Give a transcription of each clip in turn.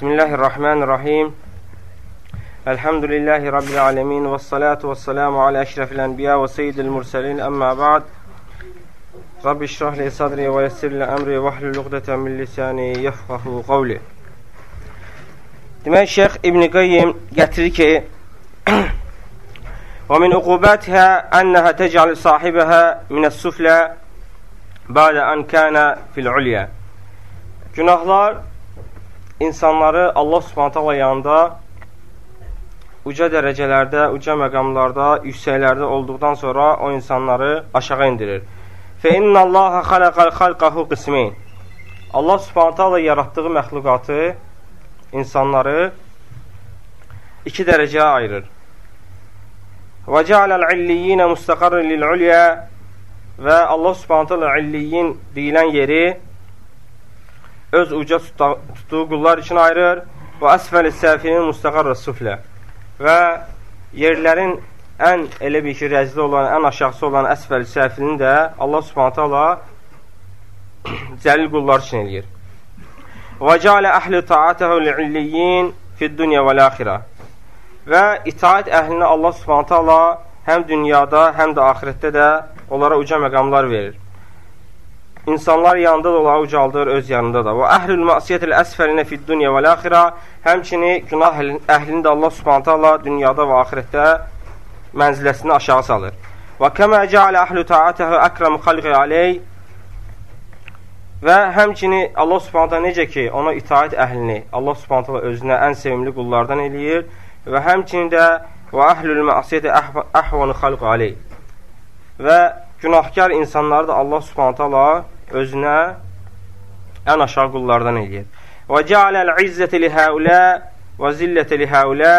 بسم الله الرحمن الرحيم. الحمد لله رب العالمين والصلاة والسلام على أشرف الأنبياء وسيد المرسلين. أما بعد رب اشرح لي صدري ويسر لي أمري واحلل عقدة من لساني يفقه قولي. Demək Şeyx ابن قيم gətirir ومن عقوباتها أنها تجعل صاحبها من السفلى بعد أن كان في العليا. kana fil-ulya." Günahlar insanları Allah subhanətələ yanında uca dərəcələrdə, uca məqamlarda, yüksəklərdə olduqdan sonra o insanları aşağı indirir. Fə innallaha xalaqal xalqahu qismin. Allah subhanətələ yaratdığı məxluqatı, insanları iki dərəcəyə ayırır. Və cəaləl illiyyinə müstəqarrın lil-ulyə və Allah subhanətələ illiyin deyilən yeri öz uca tutduğu qullar üçün ayırır. Və əsfəli səfinin müstəqarrə suflə. Və yerlərin ən elə bir ki, rəzli olan, ən aşağısı olan əsfəli səfinin də Allah subhanətə Allah cəlil qullar üçün eləyir. Və cəalə əhli taatəhu li'illiyyin fid-dunya vəl-axirə və itaat əhlinə Allah subhanətə Allah həm dünyada, həm də axirətdə də onlara uca məqamlar verir insanlar yanında da onları ucaldır, öz yanında da. Və əhlül məsiyyətil əsfəlinə fid dunya və l-axirə həmçini günah əhlini də Allah subhanətə Allah dünyada və axirətdə mənziləsini aşağı salır. Və kəmə cəalə əhlü taatəhü əkrəm xalqi aleyh və həmçini Allah subhanətə necə ki, ona itaət əhlini Allah subhanətə özünə ən sevimli qullardan eləyir və həmçinin də və əhlül məsiyyəti əhvanı xalqi aleyh və günahkar insanları da Allah subhanətə Allah özünə ən aşağı qullardan eləyir. Və cəaləl izzəti li həulə və zilləti li həulə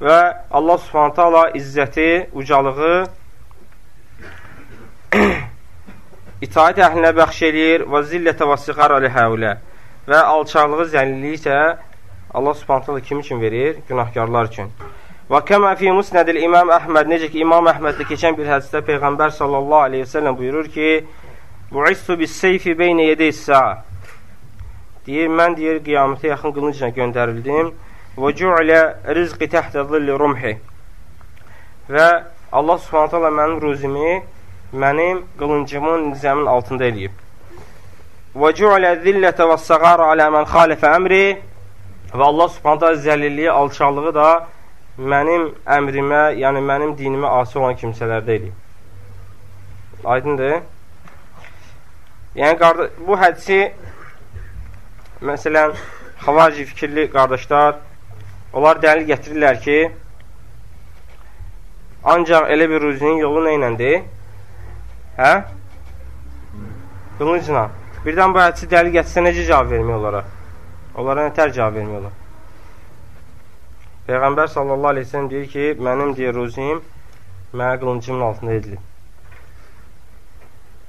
və Allah subhanətə Allah izzəti, ucalığı itaət əhlinə bəxş eləyir və zillətə və siqara li həulə və alçaqlığı, zəlilliyi isə Allah subhanətə Allah kim üçün verir? Günahkarlar üçün. Və kəmə fi musnədil İmam Əhməd, necə ki, İmam Əhməddə keçən bir hədisdə Peyğəmbər sallallahu aleyhi ve sellem buyurur ki, Bu'istu bis seyfi beynə yedeys sa'a. Deyir, mən deyir, qiyamətə yaxın qılıncla göndərildim. Və cu'ilə rizqi təhtə zilli rumhi. Və Allah subhanət hala mənim ruzimi mənim qılıncımın nizəmin altında eləyib. Və cu'ilə zillətə və səqara alə mən xalifə əmri və Allah subhanət hala zəlilliyi, alçaqlığı da mənim əmrimə, yəni mənim dinimə asi olan kimsələrdə eləyib. Aydındır? Yəni, qardaş, bu hədisi, məsələn, xavaci fikirli qardaşlar, onlar dəlil gətirirlər ki, ancaq elə bir ruzinin yolu nə iləndir? Hə? Qılıncla. Birdən bu hədisi dəlil gətirsə necə cavab vermək onlara? Onlara nə tər cavab vermək olar? Peyğəmbər sallallahu aleyhi sellem deyir ki, mənim deyir ruzim mənə qılıncımın altında edilib.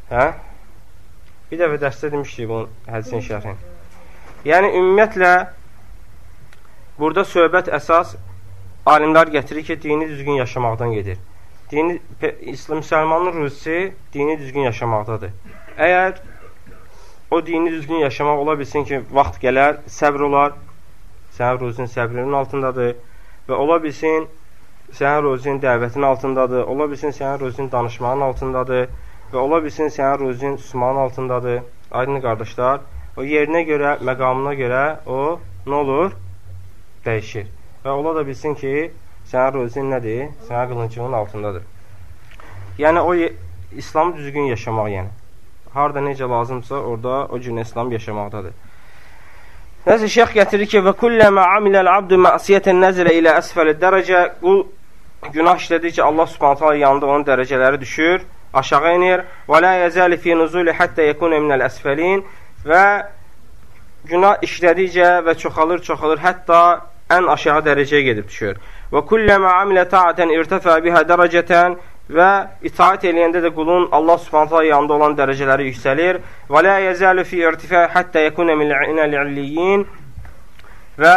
Hə? Bir dəfə dərsdə demişdik bu hədisin şərhin. Yəni, ümumiyyətlə, burada söhbət əsas alimlər gətirir ki, dini düzgün yaşamaqdan gedir. Dini, İslam müsəlmanın ruzisi dini düzgün yaşamaqdadır. Əgər o dini düzgün yaşamaq ola bilsin ki, vaxt gələr, səbr olar, sənin ruzin səbrinin altındadır və ola bilsin sənin ruzin dəvətin altındadır, ola bilsin sənin ruzin danışmağın altındadır və ola bilsin sənin ruzin susmağın altındadır. Aydın qardaşlar, o yerinə görə, məqamına görə o nə olur? Dəyişir. Və ola da bilsin ki, sənin ruzin nədir? Sənin qılıncığın altındadır. Yəni, o İslamı düzgün yaşamaq, yəni. Harada necə lazımsa, orada o gün İslam yaşamaqdadır. Nəsə şeyx gətirir ki, və kulləmə amiləl abdu məsiyyətən nəzirə ilə əsfəli dərəcə qul günah işlədikcə Allah subhanətə yanında onun dərəcələri düşür, aşağı inir. Və lə yəzəli fi nuzuli həttə yəkunə minəl əsfəlin və günah işlədikcə və çoxalır, çoxalır, hətta ən aşağı dərəcəyə gedib düşür. Və kulləmə amilə taatən irtəfə bihə dərəcətən və itaat eləyəndə də qulun Allah subhanətə yanında olan dərəcələri yüksəlir. Və lə yəzəlu fi irtifə həttə yəkunə minəl-illiyyin və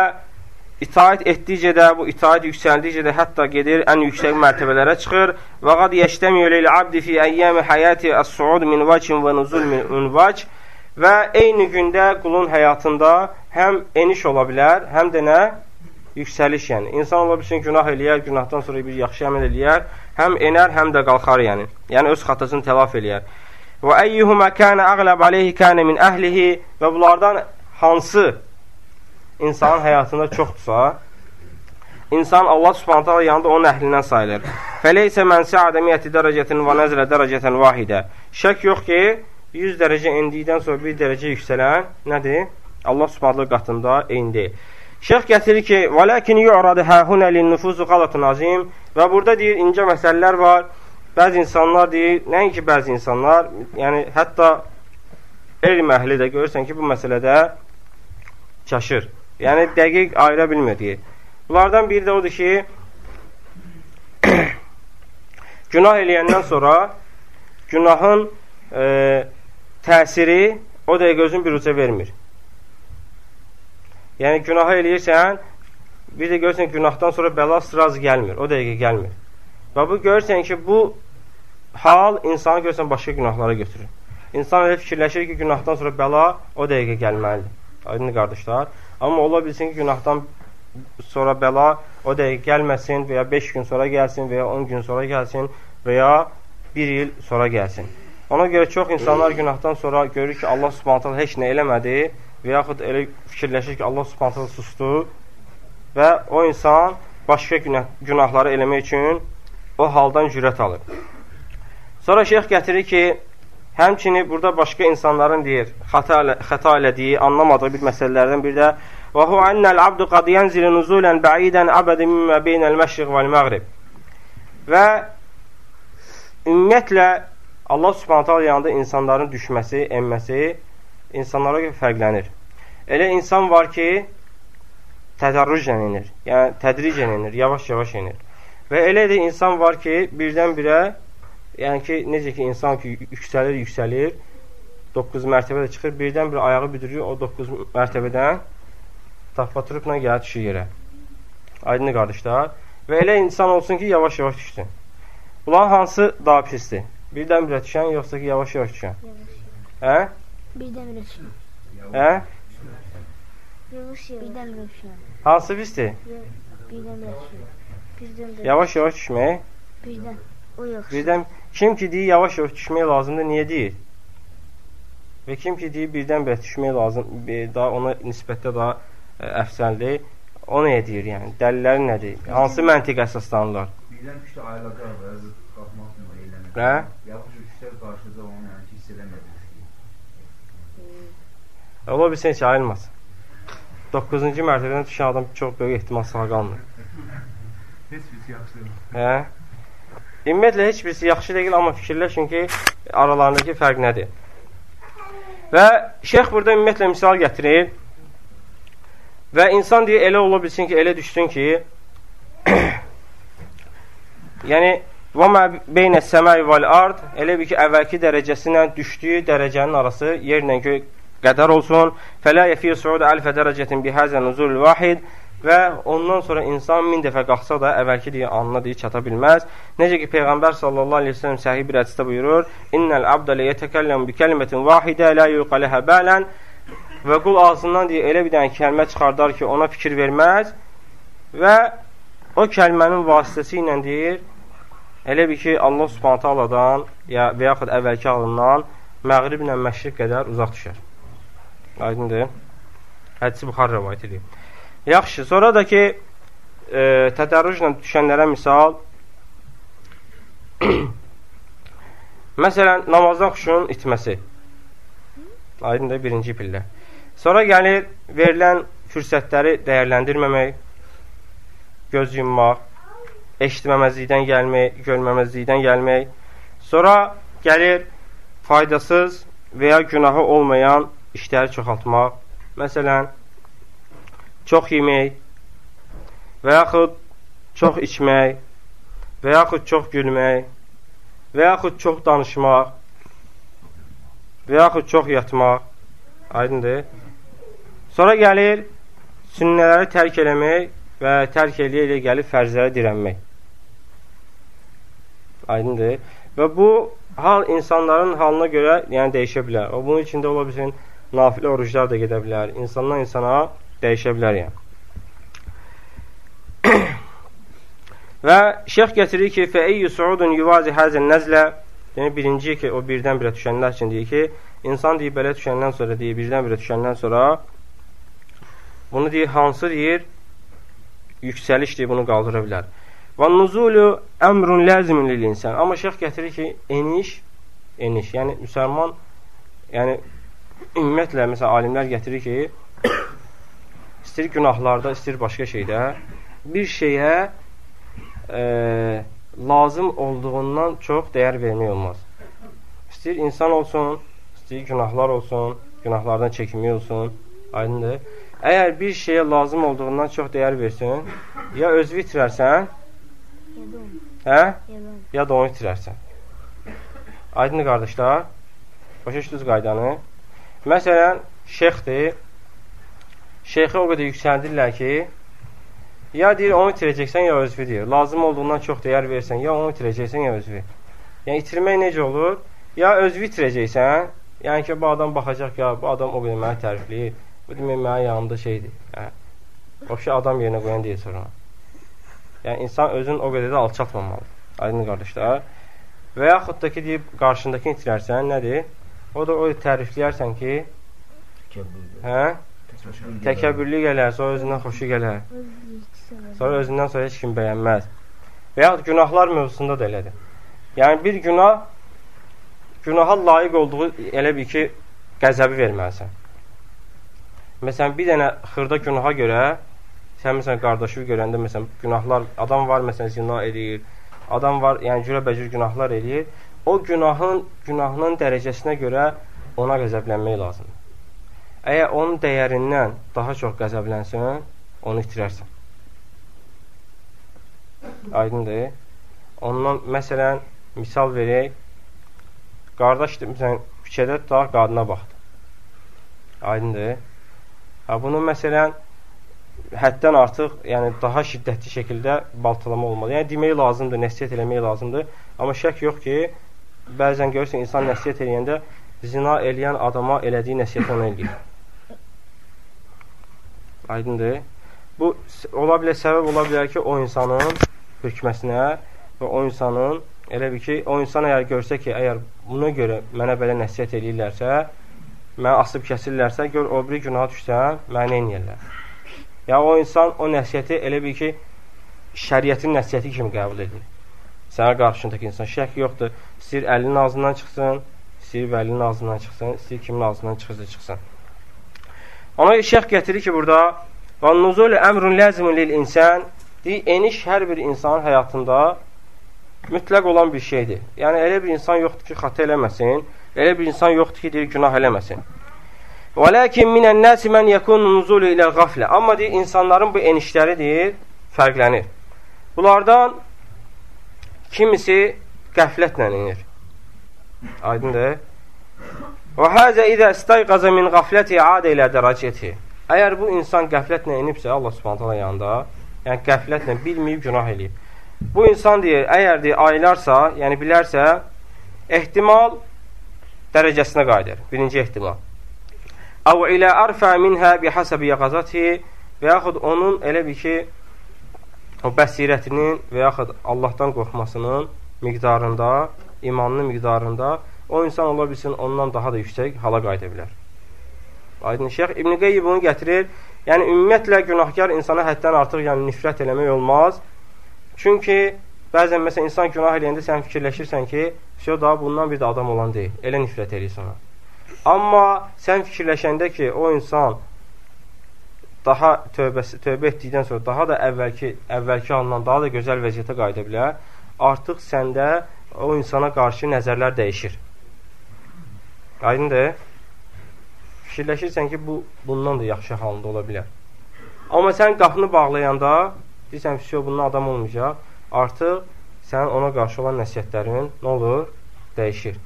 itaat etdikcə də, bu itaat yüksəldikcə də hətta gedir, ən yüksək mərtəbələrə çıxır. Və qad yəştəmiyyəl il-abdi fi əyyəmi həyəti əs-suud min vacin və nuzul min vac Və eyni gündə qulun həyatında həm eniş ola bilər, həm də nə? Yüksəliş, yəni. İnsan ola bilsin, günah eləyər, günahdan sonra bir yaxşı əməl eləyər, həm enər, həm də qalxar, yəni. Yəni, öz xatasını təlaf eləyər. Və əyyuhumə kənə əqləb aleyhi kənə min əhlihi və bunlardan hansı insanın həyatında çoxdursa, insan Allah subhanətə yanında onun əhlindən sayılır. Fəleysə mən səadə miyyəti dərəcətin və nəzrə dərəcətən vahidə. Şək yox ki, 100 dərəcə endikdən sonra bir dərəcə yüksələn nədir? Allah subhanətlə qatında eynidir. Şeyx gətirir ki, "Və lakin yu'radu hahuna lin-nufuzu qalatun azim" və burada deyir incə məsələlər var. Bəzi insanlar deyir, nəinki bəzi insanlar, yəni hətta elm əhli də görürsən ki, bu məsələdə çaşır. Yəni dəqiq ayıra bilmir deyir. Bunlardan biri də odur ki, günah eləyəndən sonra günahın e, təsiri o dəqiqə özün bir uca vermir. Yəni, günahı eləyirsən, bir də görürsən günahdan sonra bəla sıraz gəlmir, o dəqiqə gəlmir. Və bu görürsən ki, bu hal insanı görürsən başqa günahlara götürür. İnsan elə fikirləşir ki, günahdan sonra bəla o dəqiqə gəlməlidir. Aydın qardaşlar. Amma ola bilsin ki, günahdan sonra bəla o dəqiqə gəlməsin və ya 5 gün sonra gəlsin və ya 10 gün sonra gəlsin və ya 1 il sonra gəlsin. Ona görə çox insanlar günahdan sonra görür ki, Allah subhanətələ heç nə eləmədi və yaxud elə fikirləşir ki, Allah subhanətələ sustu və o insan başqa günah, günahları eləmək üçün o haldan cürət alır. Sonra şeyx gətirir ki, həmçini burada başqa insanların deyir, xəta, xəta elədiyi, anlamadığı bir məsələlərdən bir də və hu annəl abdu qad yənzilu nuzulən bəidən abədi mimmə beynəl məşriq vəl-məğrib və ümumiyyətlə Allah subhanət hala yanında insanların düşməsi, enməsi insanlara görə fərqlənir. Elə insan var ki, tədarrucən enir, yəni tədricən enir, yavaş-yavaş enir. Və elə də insan var ki, birdən-birə, yəni ki, necə ki, insan ki, yüksəlir, yüksəlir, 9 mərtəbə də çıxır, birdən-birə ayağı büdürüyor, o 9 mərtəbədən taxfaturubla gəlir düşür yerə. Aydın qardaşlar. Və elə insan olsun ki, yavaş-yavaş düşsün. Bunların hansı daha pisdir? Birdən-birə düşən, yoxsa ki, yavaş-yavaş düşən? Yavaş. Hə? Birdən-birə düşən. Hə? Yavaş yavaş. Birdən-birə düşən. Hansı pisdir? Birdən-birə düşən. Birdən-birə. Yavaş-yavaş düşmək. Birdən. O yox. Birdən kim ki deyir yavaş-yavaş düşmək lazımdır, niyə deyir? Və kim ki deyir birdən-birə düşmək lazım, daha ona nisbətdə daha ə, əfsəldir, o nəyə deyir yəni? Dəlilləri nədir? Hansı məntiq əsaslanırlar? Birdən düşdü ayılacaq və qalxmaq üçün eylənir. Hə? Yaxşı düşsə qarşıda onu yəni hiss eləmədi. Ola bilsin ki, ayılmasın. 9-cu mərtəbədən düşən adam çox böyük ehtimal sağ qalmır. Heç birisi yaxşı deyil. Hə? Ümumiyyətlə, heç birisi yaxşı deyil, amma fikirləşin ki, aralarındakı fərq nədir? Və şeyx burada ümumiyyətlə misal gətirir və insan deyə elə ola bilsin ki, elə düşsün ki, yəni, وَمَا بَيْنَ السَّمَاءِ وَالْأَرْضِ Elə bir ki, əvvəlki dərəcəsinə düşdüyü dərəcənin arası yerlə göy qədər olsun. Fələ yəfir suud əlfə dərəcətin bihəzə nuzul vahid və ondan sonra insan min dəfə qalxsa da əvvəlki deyə anına deyə çata bilməz. Necə ki Peyğəmbər sallallahu əleyhi və səlləm səhih bir hədisdə buyurur: "İnnel abdə la yetekallamu bi kelimetin vahidə la yuqalaha balan" və qul ağzından deyə elə bir dənə kəlmə çıxardar ki, ona fikir verməz və o kəlmənin vasitəsi ilə deyir elə bir ki, Allah Subhanahu taaladan ya və yaxud əvvəlki ağlından məğriblə məşriq qədər uzaq düşər. Aydındır? Hədisi Buxar rəvayət edir. Yaxşı, sonra da ki, e, tədərrüclə düşənlərə misal Məsələn, namazdan xuşunun itməsi. Aydındır, birinci pillə. Sonra gəlir, verilən fürsətləri dəyərləndirməmək, göz yummaq, eşitməməzlikdən gəlmək, görməməzlikdən gəlmək. Sonra gəlir faydasız və ya günahı olmayan işləri çoxaltmaq. Məsələn, çox yemək və yaxud çox içmək və yaxud çox gülmək və yaxud çox danışmaq və yaxud çox yatmaq. Aydındır. Sonra gəlir sünnələri tərk eləmək və tərk eləyə-elə gəlib fərzlərə dirənmək. Aydındır. Və bu hal insanların halına görə yəni dəyişə bilər. O bunun içində ola bilsin nafilə oruclar da gedə bilər. İnsandan insana dəyişə bilər yəni. Və şeyx gətirir ki, fəeyyü suudun yuvazi həzin nəzlə Yəni, birinci ki, o birdən-birə düşənlər üçün deyir ki, insan deyir, belə düşəndən sonra deyir, birdən-birə düşəndən sonra bunu deyir, hansı deyir, yüksəliş deyir, bunu qaldıra bilər. Və nuzulu əmrun ləzimin lil insan. Amma şeyx gətirir ki, eniş, eniş. Yəni, müsəlman, yəni, ümumiyyətlə, məsələn, alimlər gətirir ki, istəyir günahlarda, istəyir başqa şeydə, bir şeyə e, lazım olduğundan çox dəyər vermək olmaz. İstəyir insan olsun, istəyir günahlar olsun, günahlardan çəkinmək olsun, aydındır. Əgər bir şeyə lazım olduğundan çox dəyər versin, ya özü itirərsən, hə? ya da onu itirərsən. Aydındır qardaşlar, başa düşdünüz qaydanı. Məsələn, şeyxdir, şeyxi o qədər yüksəldirlər ki, Ya deyir, onu itirəcəksən, ya özvü deyir. Lazım olduğundan çox dəyər versən, ya onu itirəcəksən, ya özvü. Yəni, itirmək necə olur? Ya özvü itirəcəksən, yəni ki, bu adam baxacaq, ya bu adam o qədər məni tərifləyir, bu demək mənim yanımda şeydir. Hə. O şey adam yerinə qoyan deyil sonra. Yəni, insan özün o qədər də alçatmamalıdır. Aydın qardaşlar. Və yaxud da ki, deyib, qarşındakini itirərsən, nədir? O da o tərifləyərsən ki, hə? Təkəbbürlü gələr, sonra özündən xoşu gələr. Sonra özündən sonra heç kim bəyənməz. Və yaxud günahlar mövzusunda da elədir. Yəni, bir günah, günaha layiq olduğu elə bir ki, qəzəbi verməlisən. Məsələn, bir dənə xırda günaha görə, sən məsələn, qardaşı görəndə, məsələn, günahlar, adam var, məsələn, zina edir, adam var, yəni cürə-bəcür günahlar edir, o günahın, günahının dərəcəsinə görə ona qəzəblənmək lazımdır. Əgər onun dəyərindən daha çox qəzəblənsən, onu itirərsən. Aydındır. Ondan, məsələn, misal verək, qardaşdır, məsələn, küçədə daha qadına baxdı. Aydındır. Ha, bunu, məsələn, həddən artıq, yəni daha şiddətli şəkildə baltalama olmalı. Yəni, demək lazımdır, nəsiyyət eləmək lazımdır. Amma şək yox ki, bəzən görürsən, insan nəsiyyət eləyəndə zina eləyən adama elədiyi nəsiyyət ona eləyir. Aydındır. Bu ola bilər, səbəb ola bilər ki, o insanın hökməsinə və o insanın elə bir ki, o insan əgər görsə ki, əgər buna görə mənə belə nəsiyyət eləyirlərsə, mənə asıb kəsirlərsə, gör o biri günaha düşsəm, mənə neynəyirlər? Ya o insan o nəsiyyəti elə bir ki, şəriətin nəsiyyəti kimi qəbul edir. Sənə qarşındakı insan şək yoxdur. İstəyir əlinin ağzından çıxsın, istəyir vəlinin ağzından çıxsın, istəyir kimin ağzından çıxırsa çıxsın. Ona şeyx gətirir ki, burada və nuzul əmrun ləzimun lil insan deyir, eniş hər bir insanın həyatında mütləq olan bir şeydir. Yəni, elə bir insan yoxdur ki, xatı eləməsin, elə bir insan yoxdur ki, deyir, günah eləməsin. Və ləkin minən nəsi mən yəkun nuzulu ilə qaflə. Amma deyir, insanların bu enişləri deyir, fərqlənir. Bunlardan kimisi qəflətlə inir. Aydındır. Və həzə idə istayqaza min qafləti adə ilə dərəcəti. Əgər bu insan qəflətlə inibsə Allah Subhanahu yanında, yəni qəflətlə bilməyib günah eləyib. Bu insan deyir, əgər deyir aylarsa, yəni bilərsə, ehtimal dərəcəsinə qayıdır. Birinci ehtimal. Əv ilə arfə minhə bihəsəbi yaqazati və yaxud onun elə bir ki, o bəsirətinin və yaxud Allahdan qorxmasının miqdarında, imanının miqdarında o insan ola bilsin ondan daha da yüksək hala qayıda bilər. Aydın Şeyx İbn Qeyyib bunu gətirir. Yəni ümumiyyətlə günahkar insana həddən artıq yəni nifrət eləmək olmaz. Çünki bəzən məsələn insan günah eləyəndə sən fikirləşirsən ki, şey daha bundan bir də adam olan deyil. Elə nifrət eləyir sana. Amma sən fikirləşəndə ki, o insan daha tövbəsi tövbə etdikdən sonra daha da əvvəlki əvvəlki halından daha da gözəl vəziyyətə qayıda bilər. Artıq səndə o insana qarşı nəzərlər dəyişir. Aydındır? Fikirləşirsən ki, bu bundan da yaxşı halında ola bilər. Amma sən qapını bağlayanda deyirsən ki, bundan adam olmayacaq. Artıq sənin ona qarşı olan nəsiyyətlərin nə olur? Dəyişir.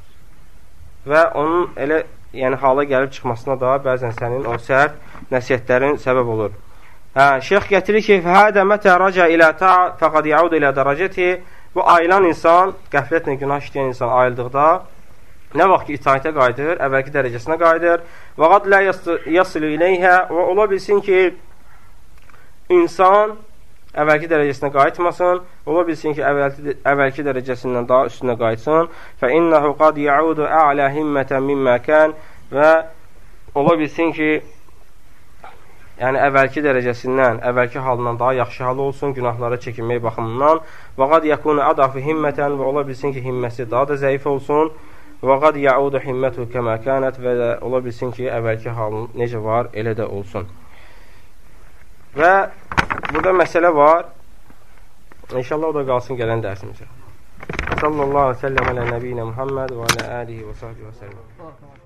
Və onun elə yəni hala gəlib çıxmasına da bəzən sənin o sərt nəsiyyətlərin səbəb olur. Hə, şeyx gətirir ki, "Fəhədə mətə raca ilə ta fəqad yaud ilə dərəcəti" Bu ayılan insan, qəflətlə günah işləyən insan ayıldıqda nə vaxt ki, itaətə qayıdır, əvvəlki dərəcəsinə qayıdır. Və qad lə yasilu iləyhə və ola bilsin ki, insan əvvəlki dərəcəsinə qayıtmasın, ola bilsin ki, əvvəlki, əvvəlki dərəcəsindən daha üstünə qayıtsın. Fə innəhu qad yaudu a'lə himmətən mimmə kən və ola bilsin ki, yəni əvvəlki dərəcəsindən, əvvəlki halından daha yaxşı hal olsun, günahlara çəkinmək baxımından. Və qad yakunu adafu himmətən və ola bilsin ki, himməsi daha da zəif olsun. Və qad yaudu himmətu kəmə kənət və ola bilsin ki, əvvəlki halın necə var, elə də olsun. Və burada məsələ var. İnşallah o da qalsın gələn dərsimizə. Sallallahu aleyhi və səlləm alə nəbiyinə Muhammed və alə alihi və sahbihi və səlləm.